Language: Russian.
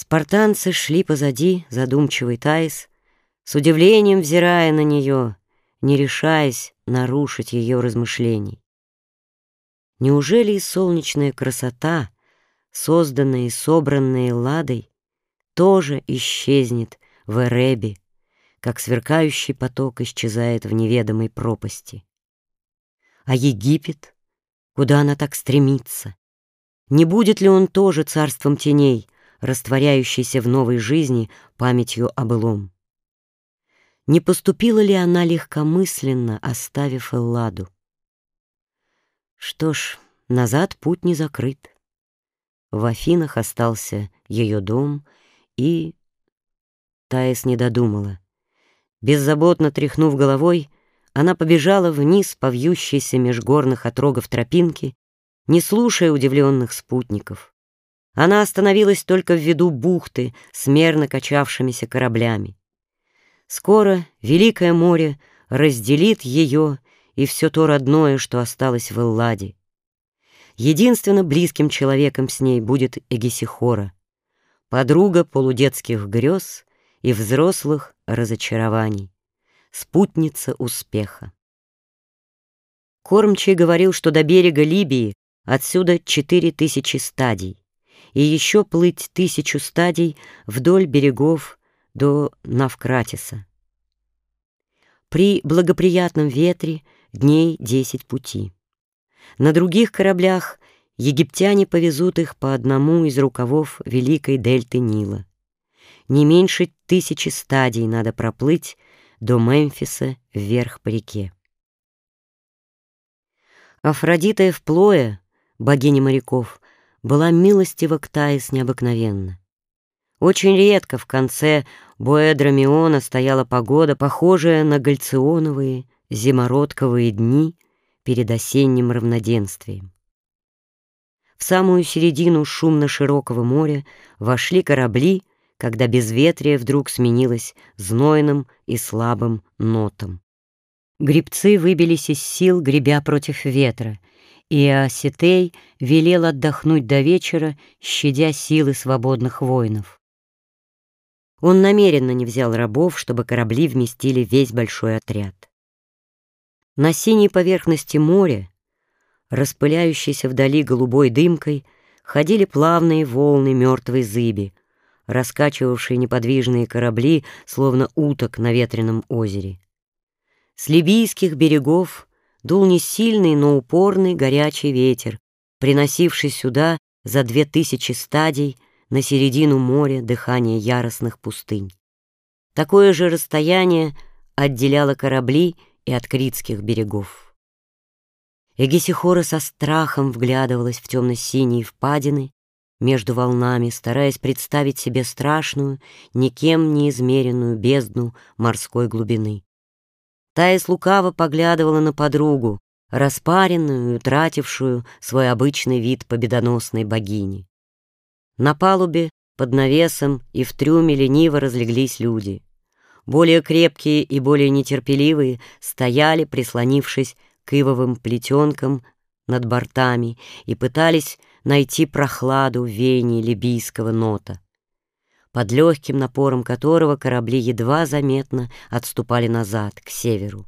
Спартанцы шли позади, задумчивый Таис, с удивлением взирая на нее, не решаясь нарушить ее размышлений. Неужели и солнечная красота, созданная и собранная Ладой, тоже исчезнет в Эребе, как сверкающий поток исчезает в неведомой пропасти? А Египет, куда она так стремится? Не будет ли он тоже царством теней, растворяющийся в новой жизни памятью о былом? Не поступила ли она легкомысленно, оставив Элладу? Что ж, назад путь не закрыт. В Афинах остался ее дом, и... Таис не додумала. Беззаботно тряхнув головой, она побежала вниз по вьющейся меж горных отрогов тропинки, не слушая удивленных спутников. Она остановилась только в виду бухты с мерно качавшимися кораблями. Скоро Великое море разделит ее и все то родное, что осталось в Элладе. Единственно близким человеком с ней будет Эгисихора, подруга полудетских грез и взрослых разочарований, спутница успеха. Кормчий говорил, что до берега Либии отсюда четыре тысячи стадий, и еще плыть тысячу стадий вдоль берегов до Навкратиса. При благоприятном ветре дней десять пути. На других кораблях египтяне повезут их по одному из рукавов Великой дельты Нила. Не меньше тысячи стадий надо проплыть до Мемфиса вверх по реке. Афродита Эвплоя, богиня моряков, была милостива к Таис необыкновенно. Очень редко в конце Буэдромиона стояла погода, похожая на гальционовые зимородковые дни перед осенним равноденствием. В самую середину шумно-широкого моря вошли корабли, когда безветрие вдруг сменилось знойным и слабым нотом. Гребцы выбились из сил, гребя против ветра, и Асетей велел отдохнуть до вечера, щадя силы свободных воинов. Он намеренно не взял рабов, чтобы корабли вместили весь большой отряд. На синей поверхности моря, распыляющейся вдали голубой дымкой, ходили плавные волны мертвой зыби, раскачивавшие неподвижные корабли, словно уток на ветреном озере. С либийских берегов дул не сильный, но упорный горячий ветер, приносивший сюда за две тысячи стадий на середину моря дыхание яростных пустынь. Такое же расстояние отделяло корабли и от критских берегов. Эгисихора со страхом вглядывалась в темно-синие впадины между волнами, стараясь представить себе страшную, никем не измеренную бездну морской глубины. Таис лукаво поглядывала на подругу, распаренную, утратившую свой обычный вид победоносной богини. На палубе, под навесом и в трюме лениво разлеглись люди. Более крепкие и более нетерпеливые стояли, прислонившись к ивовым плетенкам над бортами и пытались найти прохладу в веянии либийского нота под легким напором которого корабли едва заметно отступали назад, к северу.